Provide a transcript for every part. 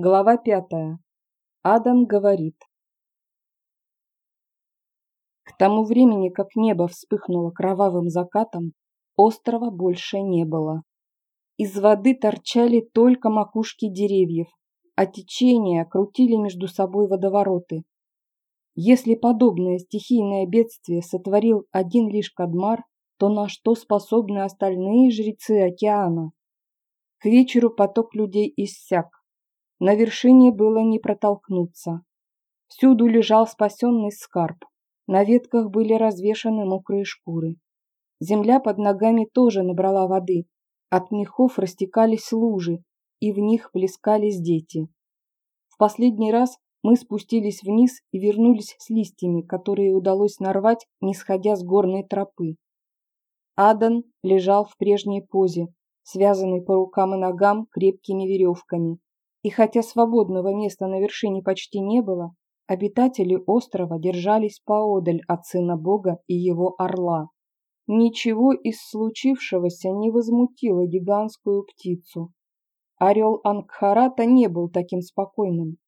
Глава пятая. Адан говорит. К тому времени, как небо вспыхнуло кровавым закатом, острова больше не было. Из воды торчали только макушки деревьев, а течения крутили между собой водовороты. Если подобное стихийное бедствие сотворил один лишь Кадмар, то на что способны остальные жрецы океана? К вечеру поток людей иссяк. На вершине было не протолкнуться. Всюду лежал спасенный скарб. На ветках были развешаны мокрые шкуры. Земля под ногами тоже набрала воды. От мехов растекались лужи, и в них плескались дети. В последний раз мы спустились вниз и вернулись с листьями, которые удалось нарвать, не сходя с горной тропы. Адан лежал в прежней позе, связанный по рукам и ногам крепкими веревками. И хотя свободного места на вершине почти не было, обитатели острова держались поодаль от сына бога и его орла. Ничего из случившегося не возмутило гигантскую птицу. Орел Ангхарата не был таким спокойным.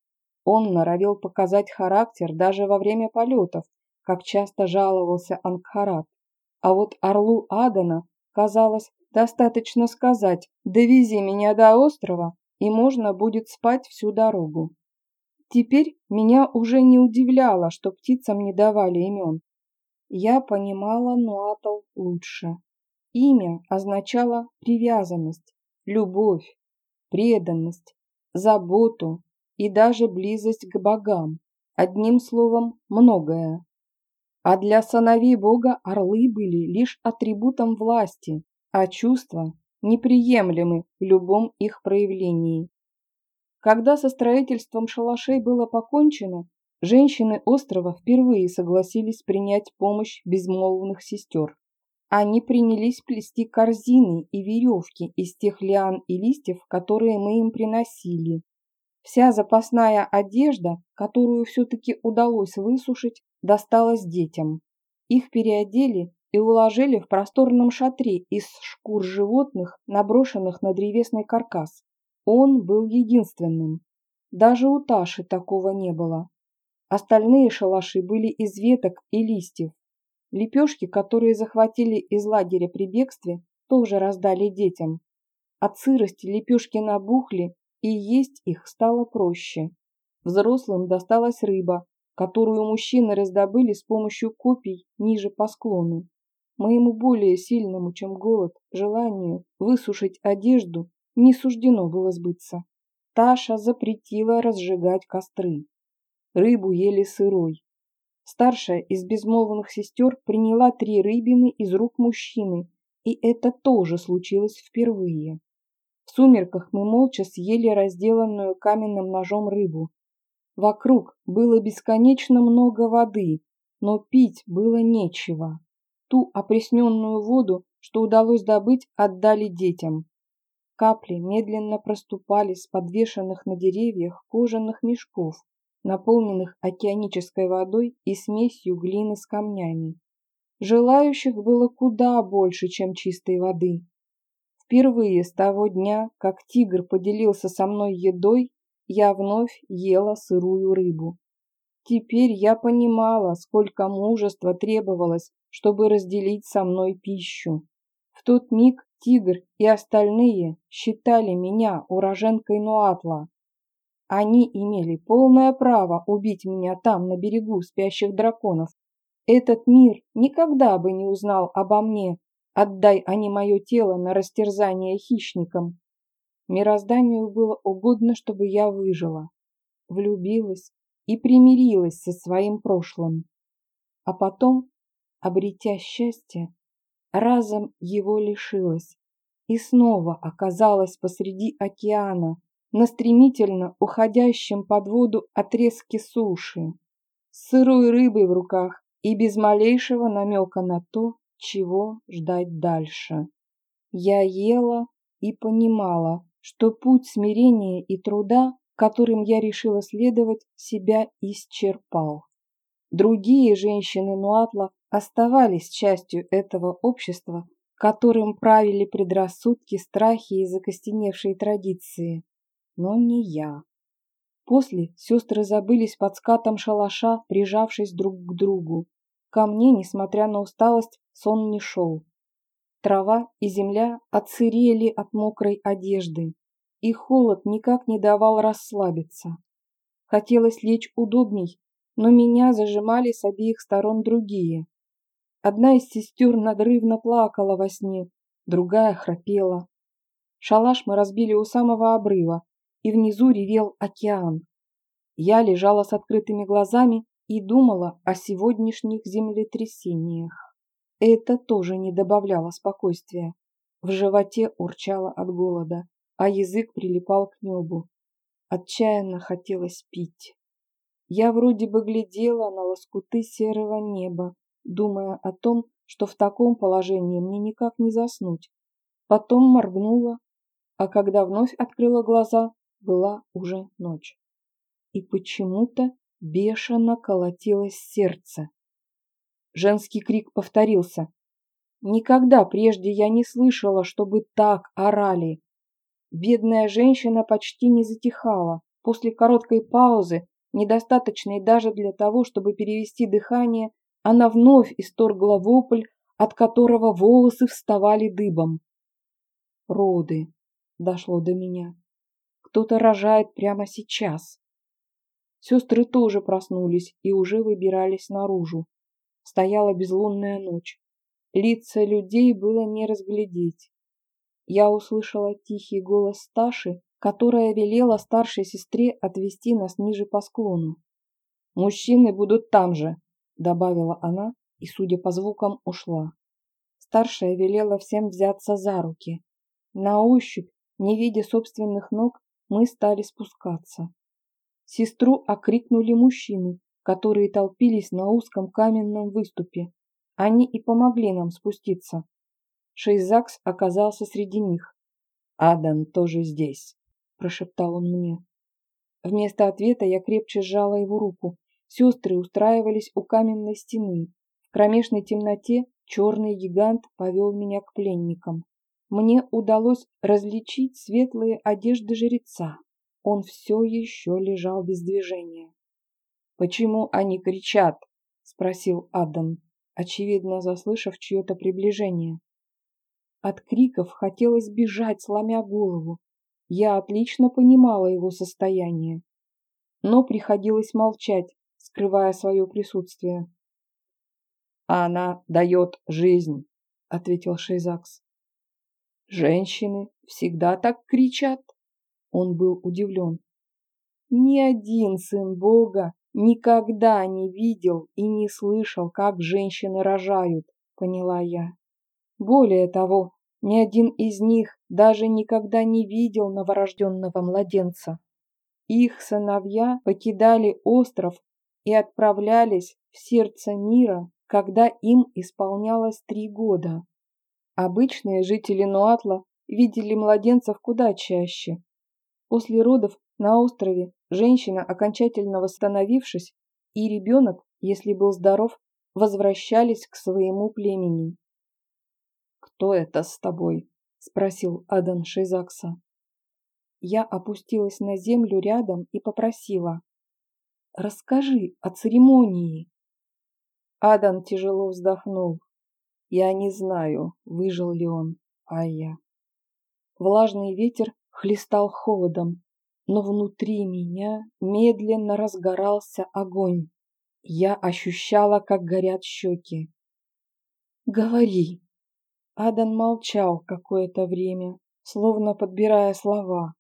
Он норовил показать характер даже во время полетов, как часто жаловался Ангхарат. А вот орлу Адана, казалось, достаточно сказать «довези меня до острова», и можно будет спать всю дорогу. Теперь меня уже не удивляло, что птицам не давали имен. Я понимала Нуатл лучше. Имя означало привязанность, любовь, преданность, заботу и даже близость к богам. Одним словом, многое. А для сыновей бога орлы были лишь атрибутом власти, а чувства неприемлемы в любом их проявлении. Когда со строительством шалашей было покончено, женщины острова впервые согласились принять помощь безмолвных сестер. Они принялись плести корзины и веревки из тех лиан и листьев, которые мы им приносили. Вся запасная одежда, которую все-таки удалось высушить, досталась детям. Их переодели и уложили в просторном шатре из шкур животных, наброшенных на древесный каркас. Он был единственным. Даже у Таши такого не было. Остальные шалаши были из веток и листьев. Лепешки, которые захватили из лагеря при бегстве, тоже раздали детям. От сырости лепешки набухли, и есть их стало проще. Взрослым досталась рыба, которую мужчины раздобыли с помощью копий ниже по склону. Моему более сильному, чем голод, желанию высушить одежду не суждено было сбыться. Таша запретила разжигать костры. Рыбу ели сырой. Старшая из безмолвных сестер приняла три рыбины из рук мужчины, и это тоже случилось впервые. В сумерках мы молча съели разделанную каменным ножом рыбу. Вокруг было бесконечно много воды, но пить было нечего. Ту опресненную воду, что удалось добыть, отдали детям. Капли медленно проступали с подвешенных на деревьях кожаных мешков, наполненных океанической водой и смесью глины с камнями. Желающих было куда больше, чем чистой воды. Впервые с того дня, как тигр поделился со мной едой, я вновь ела сырую рыбу. Теперь я понимала, сколько мужества требовалось, чтобы разделить со мной пищу. В тот миг тигр и остальные считали меня уроженкой Нуатла. Они имели полное право убить меня там, на берегу спящих драконов. Этот мир никогда бы не узнал обо мне, отдай они мое тело на растерзание хищникам. Мирозданию было угодно, чтобы я выжила, влюбилась и примирилась со своим прошлым. А потом обретя счастье, разом его лишилась и снова оказалась посреди океана, на стремительно уходящем под воду отрезке суши, с сырой рыбой в руках и без малейшего намека на то, чего ждать дальше. Я ела и понимала, что путь смирения и труда, которым я решила следовать, себя исчерпал. Другие женщины Нуатла оставались частью этого общества, которым правили предрассудки, страхи и закостеневшие традиции. Но не я. После сестры забылись под скатом шалаша, прижавшись друг к другу. Ко мне, несмотря на усталость, сон не шел. Трава и земля отсырели от мокрой одежды, и холод никак не давал расслабиться. Хотелось лечь удобней, но меня зажимали с обеих сторон другие. Одна из сестер надрывно плакала во сне, другая храпела. Шалаш мы разбили у самого обрыва, и внизу ревел океан. Я лежала с открытыми глазами и думала о сегодняшних землетрясениях. Это тоже не добавляло спокойствия. В животе урчало от голода, а язык прилипал к небу. Отчаянно хотелось пить. Я вроде бы глядела на лоскуты серого неба, думая о том, что в таком положении мне никак не заснуть. Потом моргнула, а когда вновь открыла глаза, была уже ночь. И почему-то бешено колотилось сердце. Женский крик повторился. Никогда прежде я не слышала, чтобы так орали. Бедная женщина почти не затихала. После короткой паузы, недостаточной даже для того, чтобы перевести дыхание, она вновь исторгла вопль, от которого волосы вставали дыбом. Роды. Дошло до меня. Кто-то рожает прямо сейчас. Сестры тоже проснулись и уже выбирались наружу. Стояла безлунная ночь. Лица людей было не разглядеть. Я услышала тихий голос Сташи, которая велела старшей сестре отвести нас ниже по склону. «Мужчины будут там же», — добавила она и, судя по звукам, ушла. Старшая велела всем взяться за руки. На ощупь, не видя собственных ног, мы стали спускаться. Сестру окрикнули мужчины, которые толпились на узком каменном выступе. Они и помогли нам спуститься. Шейзакс оказался среди них. «Адан тоже здесь», – прошептал он мне. Вместо ответа я крепче сжала его руку. Сестры устраивались у каменной стены. В кромешной темноте черный гигант повел меня к пленникам. Мне удалось различить светлые одежды жреца. Он все еще лежал без движения. «Почему они кричат?» – спросил Адам, очевидно заслышав чье-то приближение. От криков хотелось бежать, сломя голову. Я отлично понимала его состояние. Но приходилось молчать, скрывая свое присутствие. «Она дает жизнь», — ответил Шейзакс. «Женщины всегда так кричат?» Он был удивлен. «Ни один сын Бога никогда не видел и не слышал, как женщины рожают», — поняла я. Более того, ни один из них даже никогда не видел новорожденного младенца. Их сыновья покидали остров и отправлялись в сердце мира, когда им исполнялось три года. Обычные жители Нуатла видели младенцев куда чаще. После родов на острове женщина, окончательно восстановившись, и ребенок, если был здоров, возвращались к своему племени. «Кто это с тобой?» – спросил Адан Шейзакса. Я опустилась на землю рядом и попросила. «Расскажи о церемонии». Адан тяжело вздохнул. Я не знаю, выжил ли он, а я. Влажный ветер хлестал холодом, но внутри меня медленно разгорался огонь. Я ощущала, как горят щеки. «Говори!» Адан молчал какое-то время, словно подбирая слова.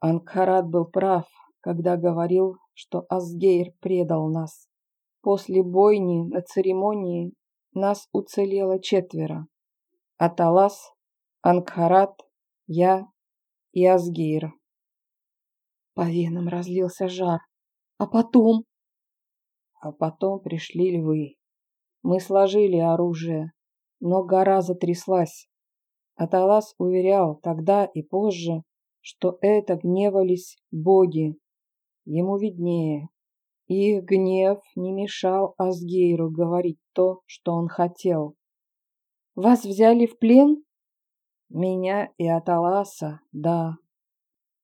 Ангхарат был прав, когда говорил, что Асгейр предал нас. После бойни на церемонии нас уцелело четверо. Аталас, Ангхарат, я и Асгейр. По венам разлился жар. А потом? А потом пришли львы. Мы сложили оружие, но гора затряслась. Аталас уверял тогда и позже, что это гневались боги. Ему виднее. Их гнев не мешал Асгейру говорить то, что он хотел. «Вас взяли в плен?» «Меня и Аталаса, да».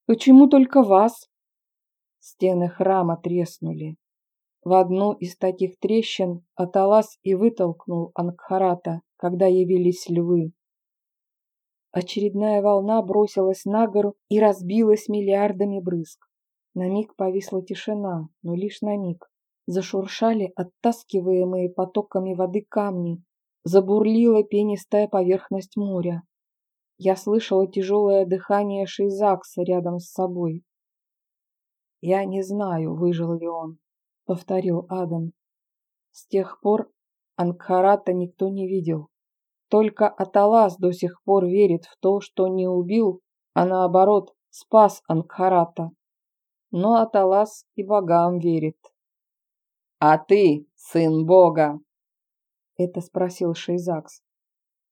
«Почему только вас?» Стены храма треснули. В одну из таких трещин Аталас и вытолкнул Ангхарата, когда явились львы. Очередная волна бросилась на гору и разбилась миллиардами брызг. На миг повисла тишина, но лишь на миг. Зашуршали оттаскиваемые потоками воды камни. Забурлила пенистая поверхность моря. Я слышала тяжелое дыхание Шейзакса рядом с собой. «Я не знаю, выжил ли он», — повторил Адам. С тех пор Ангхарата никто не видел. Только Аталас до сих пор верит в то, что не убил, а наоборот спас Ангхарата. Но Аталас и богам верит. «А ты, сын бога?» — это спросил Шейзакс.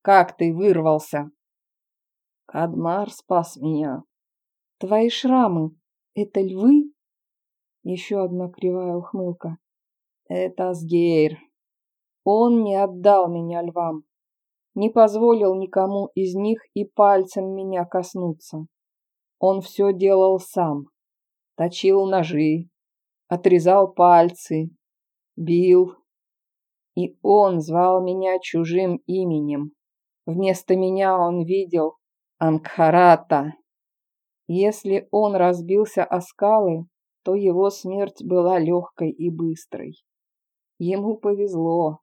«Как ты вырвался?» «Кадмар спас меня». «Твои шрамы — это львы?» Еще одна кривая ухмылка. Это Асгейр. Он не отдал меня львам. Не позволил никому из них и пальцем меня коснуться. Он все делал сам. Точил ножи, отрезал пальцы, бил. И он звал меня чужим именем. Вместо меня он видел Ангхарата. Если он разбился о скалы, то его смерть была легкой и быстрой. Ему повезло.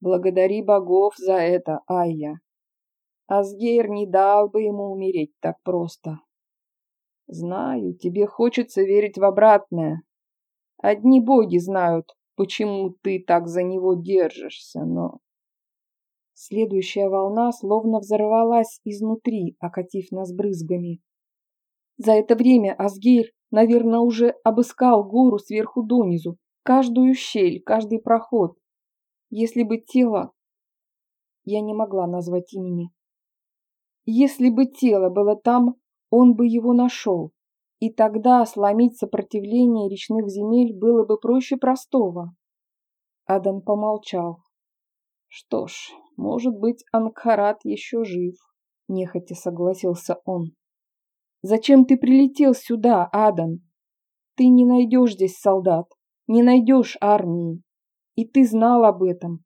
Благодари богов за это, Айя. Асгейр не дал бы ему умереть так просто. Знаю, тебе хочется верить в обратное. Одни боги знают, почему ты так за него держишься, но... Следующая волна словно взорвалась изнутри, окатив нас брызгами. За это время Асгейр Наверное, уже обыскал гору сверху донизу, каждую щель, каждый проход. Если бы тело... Я не могла назвать имени. Если бы тело было там, он бы его нашел. И тогда сломить сопротивление речных земель было бы проще простого. Адам помолчал. Что ж, может быть, Анкарат еще жив, нехотя согласился он. Зачем ты прилетел сюда, Адан? Ты не найдешь здесь солдат, не найдешь армии. И ты знал об этом.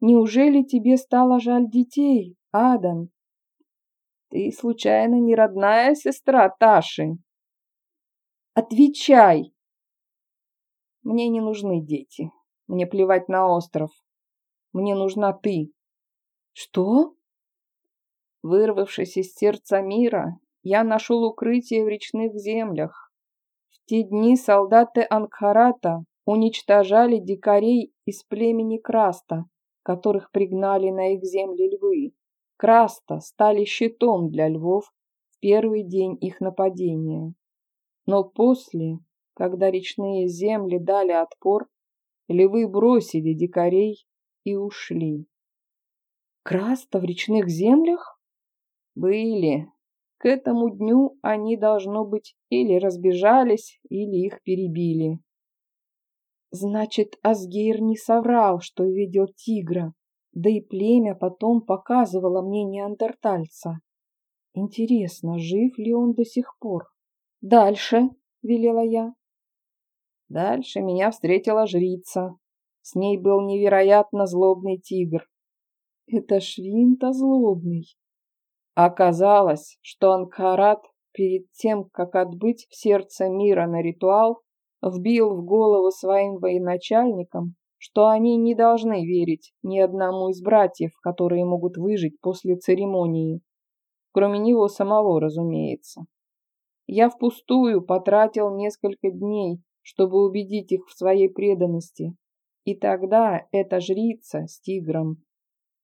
Неужели тебе стало жаль детей, Адан? Ты, случайно, не родная сестра Таши? Отвечай! Мне не нужны дети. Мне плевать на остров. Мне нужна ты. Что? Вырвавшись из сердца мира, я нашел укрытие в речных землях. В те дни солдаты Ангхарата уничтожали дикарей из племени Краста, которых пригнали на их земли львы. Краста стали щитом для львов в первый день их нападения. Но после, когда речные земли дали отпор, львы бросили дикарей и ушли. Краста в речных землях? Были, к этому дню они, должно быть, или разбежались, или их перебили. Значит, Асгейр не соврал, что видел тигра, да и племя потом показывало мне неандертальца. Интересно, жив ли он до сих пор? Дальше, велела я. Дальше меня встретила жрица. С ней был невероятно злобный тигр. Это Швинта злобный. Оказалось, что Анкарат перед тем, как отбыть в сердце мира на ритуал, вбил в голову своим военачальникам, что они не должны верить ни одному из братьев, которые могут выжить после церемонии. Кроме него самого, разумеется. Я впустую потратил несколько дней, чтобы убедить их в своей преданности. И тогда эта жрица с тигром,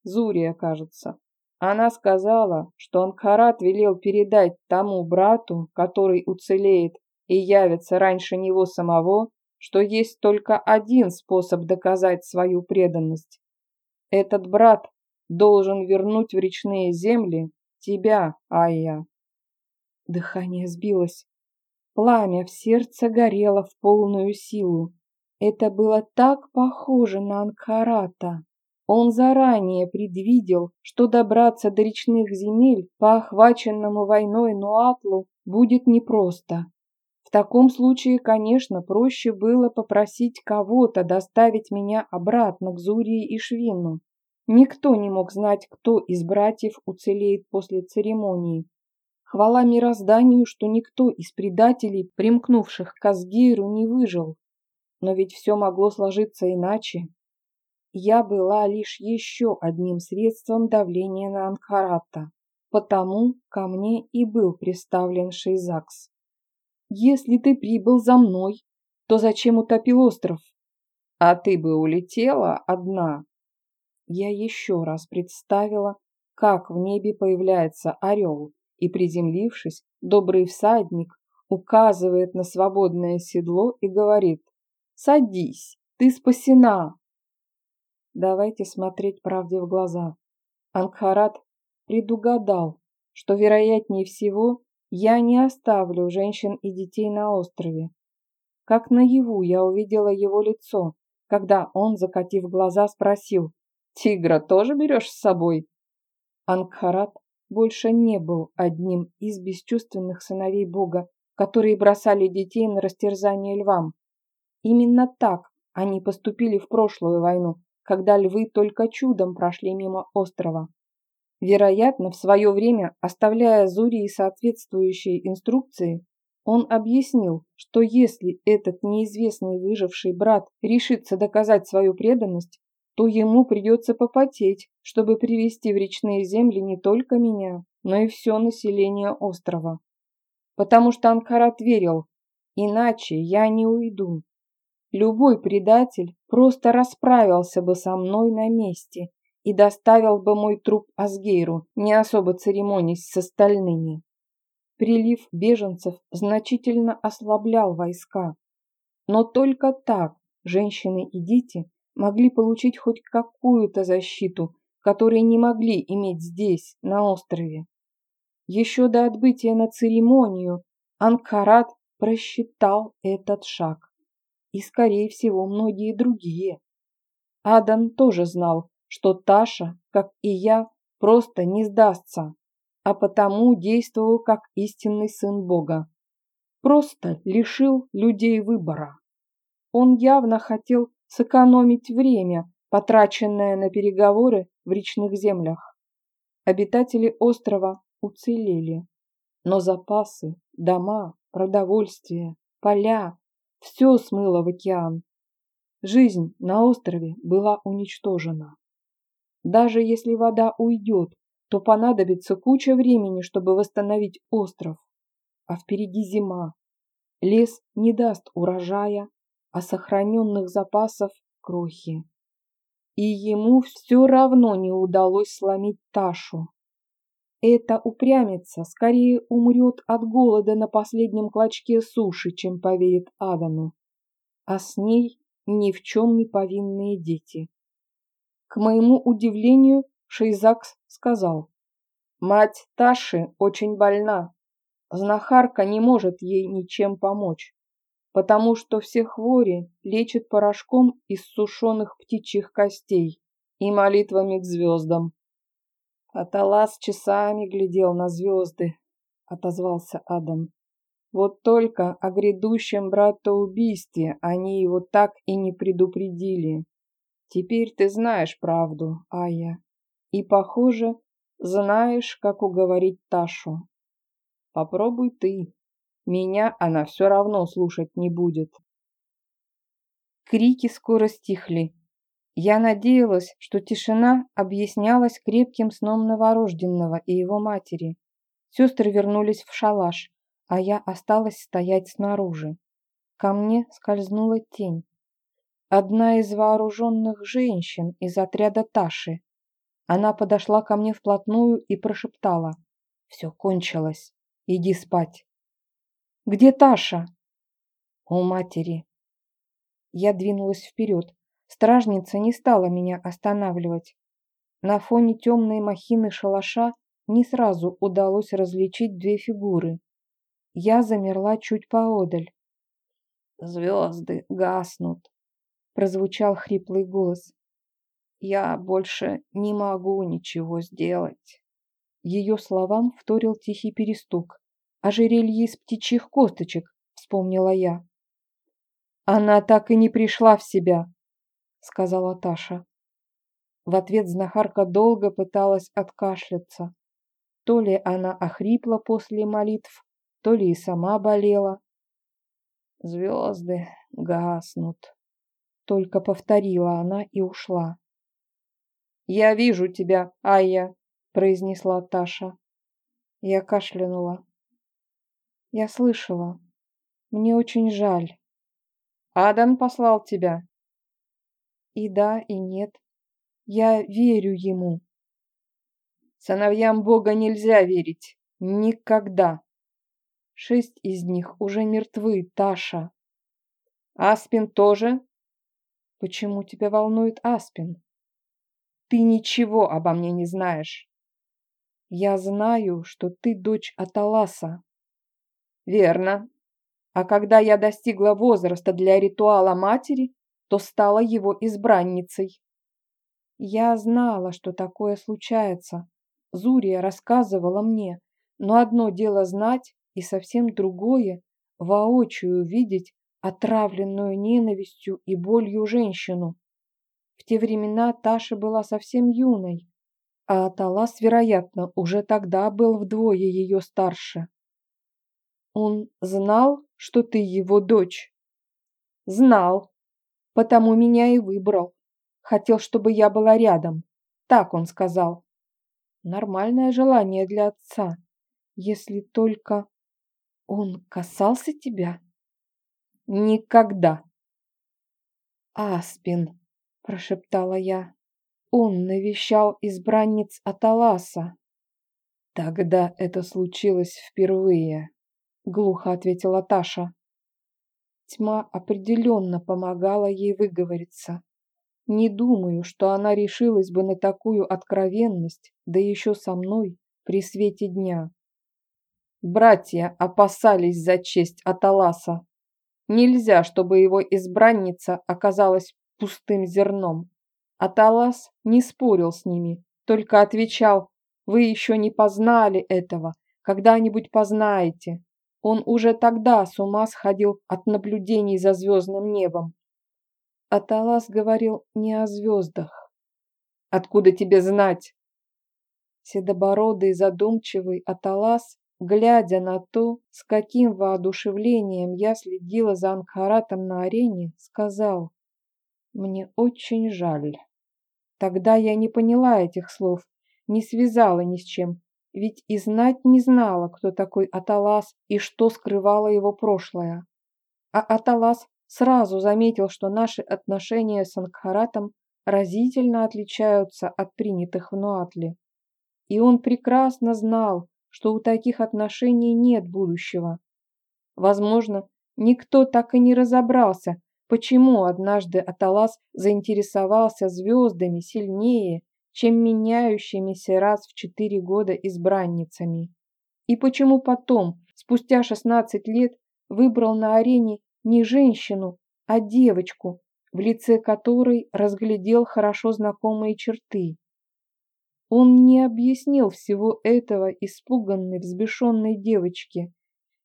Зурия, кажется, она сказала, что Анхарат велел передать тому брату, который уцелеет и явится раньше него самого, что есть только один способ доказать свою преданность. Этот брат должен вернуть в речные земли тебя, Айя. Дыхание сбилось. Пламя в сердце горело в полную силу. Это было так похоже на Анхарата. Он заранее предвидел, что добраться до речных земель по охваченному войной Нуатлу будет непросто. В таком случае, конечно, проще было попросить кого-то доставить меня обратно к Зурии и Швину. Никто не мог знать, кто из братьев уцелеет после церемонии. Хвала мирозданию, что никто из предателей, примкнувших к Асгейру, не выжил. Но ведь все могло сложиться иначе. Я была лишь еще одним средством давления на Анхарата, потому ко мне и был представлен Шейзакс. «Если ты прибыл за мной, то зачем утопил остров?» «А ты бы улетела одна», я еще раз представила, как в небе появляется орел, и, приземлившись, добрый всадник указывает на свободное седло и говорит «Садись, ты спасена!» Давайте смотреть правде в глаза. Ангхарат предугадал, что, вероятнее всего, я не оставлю женщин и детей на острове. Как наяву я увидела его лицо, когда он, закатив глаза, спросил Тигра тоже берешь с собой? Ангхарат больше не был одним из бесчувственных сыновей Бога, которые бросали детей на растерзание львам. Именно так они поступили в прошлую войну, когда львы только чудом прошли мимо острова. Вероятно, в свое время, оставляя Зурии соответствующие инструкции, он объяснил, что если этот неизвестный выживший брат решится доказать свою преданность, то ему придется попотеть, чтобы привести в речные земли не только меня, но и все население острова. Потому что Анкарат верил, иначе я не уйду. Любой предатель просто расправился бы со мной на месте и доставил бы мой труп Асгейру, не особо церемонясь с остальными. Прилив беженцев значительно ослаблял войска. Но только так женщины и дети могли получить хоть какую-то защиту, которой не могли иметь здесь, на острове. Еще до отбытия на церемонию Анкарат просчитал этот шаг. И, скорее всего, многие другие. Адан тоже знал, что Таша, как и я, просто не сдастся, а потому действовал как истинный сын Бога. Просто лишил людей выбора. Он явно хотел сэкономить время, потраченное на переговоры в речных землях. Обитатели острова уцелели, но запасы, дома, продовольствие, поля – все смыло в океан. Жизнь на острове была уничтожена. Даже если вода уйдет, то понадобится куча времени, чтобы восстановить остров. А впереди зима. Лес не даст урожая, а сохраненных запасов крохи. И ему все равно не удалось сломить Ташу. Эта упрямица скорее умрет от голода на последнем клочке суши, чем поверит Адану. А с ней ни в чем не повинные дети. К моему удивлению, Шейзакс сказал, «Мать Таши очень больна. Знахарка не может ей ничем помочь потому что все хвори лечат порошком из сушеных птичьих костей и молитвами к звездам. Аталас часами глядел на звезды, отозвался Адам. Вот только о грядущем братоубийстве они его так и не предупредили. Теперь ты знаешь правду, Ая, и, похоже, знаешь, как уговорить Ташу. Попробуй ты. Меня она все равно слушать не будет. Крики скоро стихли. Я надеялась, что тишина объяснялась крепким сном новорожденного и его матери. Сестры вернулись в шалаш, а я осталась стоять снаружи. Ко мне скользнула тень. Одна из вооруженных женщин из отряда Таши. Она подошла ко мне вплотную и прошептала. «Все кончилось. Иди спать». Где Таша?» «У матери». Я двинулась вперед. Стражница не стала меня останавливать. На фоне темной махины шалаша не сразу удалось различить две фигуры. Я замерла чуть поодаль. «Звезды гаснут», — прозвучал хриплый голос. «Я больше не могу ничего сделать». Ее словам вторил тихий перестук ожерелье из птичьих косточек, вспомнила я. Она так и не пришла в себя, сказала Таша. В ответ знахарка долго пыталась откашляться. То ли она охрипла после молитв, то ли и сама болела. Звезды гаснут. Только повторила она и ушла. «Я вижу тебя, Айя», — произнесла Таша. Я кашлянула. Я слышала. Мне очень жаль. Адан послал тебя. И да, и нет. Я верю ему. Сыновьям Бога нельзя верить. Никогда. Шесть из них уже мертвы, Таша. Аспин тоже? Почему тебя волнует Аспин? Ты ничего обо мне не знаешь. Я знаю, что ты дочь Аталаса. Верно. А когда я достигла возраста для ритуала матери, то стала его избранницей. Я знала, что такое случается. Зурия рассказывала мне, но одно дело знать, и совсем другое – воочию видеть отравленную ненавистью и болью женщину. В те времена Таша была совсем юной, а Аталас, вероятно, уже тогда был вдвое ее старше. Он знал, что ты его дочь? Знал, потому меня и выбрал. Хотел, чтобы я была рядом. Так он сказал. Нормальное желание для отца, если только... Он касался тебя? Никогда. Аспин, прошептала я. Он навещал избранниц Аталаса. Тогда это случилось впервые, глухо ответила Таша. Тьма определенно помогала ей выговориться. Не думаю, что она решилась бы на такую откровенность, да еще со мной, при свете дня. Братья опасались за честь Аталаса. Нельзя, чтобы его избранница оказалась пустым зерном. Аталас не спорил с ними, только отвечал, «Вы еще не познали этого, когда-нибудь познаете». Он уже тогда с ума сходил от наблюдений за звездным небом. Аталас говорил не о звездах. «Откуда тебе знать?» Седобородый задумчивый Аталас Глядя на то, с каким воодушевлением я следила за Анхаратом на арене, сказал, «Мне очень жаль». Тогда я не поняла этих слов, не связала ни с чем, ведь и знать не знала, кто такой Аталас и что скрывало его прошлое. А Аталас сразу заметил, что наши отношения с Ангхаратом разительно отличаются от принятых в Нуатле. И он прекрасно знал, что у таких отношений нет будущего. Возможно, никто так и не разобрался, почему однажды Аталас заинтересовался звездами сильнее, чем меняющимися раз в четыре года избранницами. И почему потом, спустя 16 лет, выбрал на арене не женщину, а девочку, в лице которой разглядел хорошо знакомые черты. Он не объяснил всего этого испуганной, взбешенной девочке,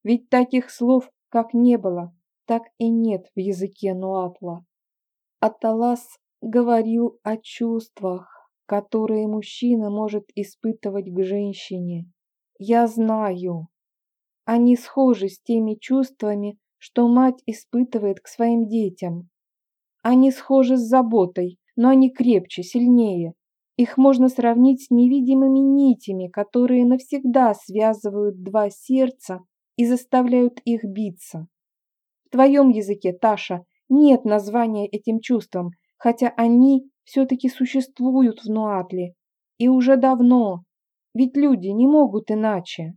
ведь таких слов как не было, так и нет в языке Нуатла. Аталас говорил о чувствах, которые мужчина может испытывать к женщине. Я знаю. Они схожи с теми чувствами, что мать испытывает к своим детям. Они схожи с заботой, но они крепче, сильнее, их можно сравнить с невидимыми нитями, которые навсегда связывают два сердца и заставляют их биться. В твоем языке, Таша, нет названия этим чувствам, хотя они все-таки существуют в Нуатле. И уже давно. Ведь люди не могут иначе.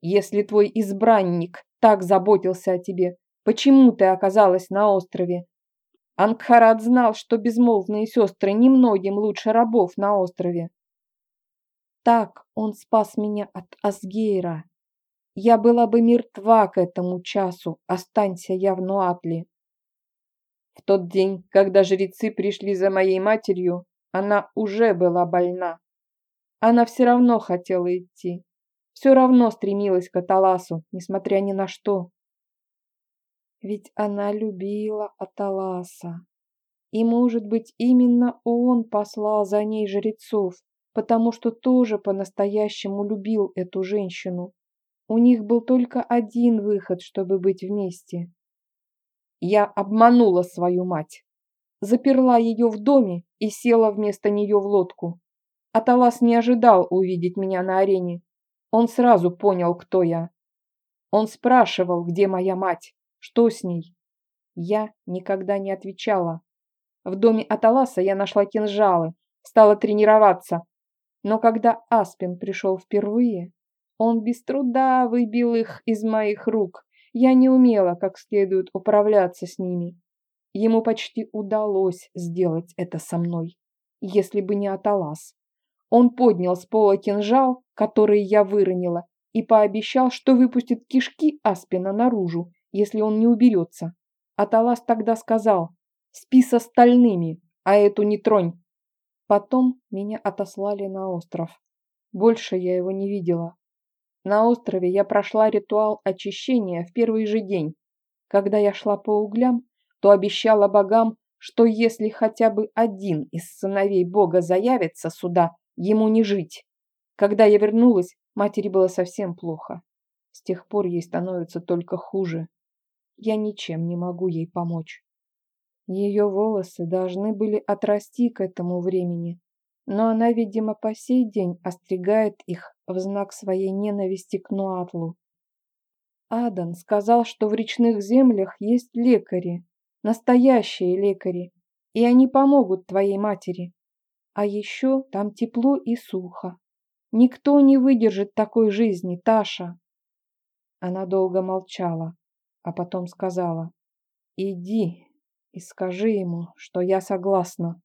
Если твой избранник так заботился о тебе, почему ты оказалась на острове, Ангхарат знал, что безмолвные сестры немногим лучше рабов на острове. Так он спас меня от Асгейра. Я была бы мертва к этому часу, останься я в Нуатле. В тот день, когда жрецы пришли за моей матерью, она уже была больна. Она все равно хотела идти, все равно стремилась к Аталасу, несмотря ни на что. Ведь она любила Аталаса. И, может быть, именно он послал за ней жрецов, потому что тоже по-настоящему любил эту женщину. У них был только один выход, чтобы быть вместе. Я обманула свою мать. Заперла ее в доме и села вместо нее в лодку. Аталас не ожидал увидеть меня на арене. Он сразу понял, кто я. Он спрашивал, где моя мать, что с ней. Я никогда не отвечала. В доме Аталаса я нашла кинжалы, стала тренироваться. Но когда Аспин пришел впервые, он без труда выбил их из моих рук. Я не умела как следует управляться с ними. Ему почти удалось сделать это со мной, если бы не Аталас. Он поднял с пола кинжал, который я выронила, и пообещал, что выпустит кишки Аспина наружу, если он не уберется. Аталас тогда сказал «Спи с остальными, а эту не тронь». Потом меня отослали на остров. Больше я его не видела. На острове я прошла ритуал очищения в первый же день. Когда я шла по углям, то обещала богам, что если хотя бы один из сыновей бога заявится сюда, ему не жить. Когда я вернулась, матери было совсем плохо. С тех пор ей становится только хуже. Я ничем не могу ей помочь. Ее волосы должны были отрасти к этому времени, но она, видимо, по сей день остригает их в знак своей ненависти к Нуатлу. Адан сказал, что в речных землях есть лекари, настоящие лекари, и они помогут твоей матери. А еще там тепло и сухо. Никто не выдержит такой жизни, Таша. Она долго молчала, а потом сказала, «Иди и скажи ему, что я согласна».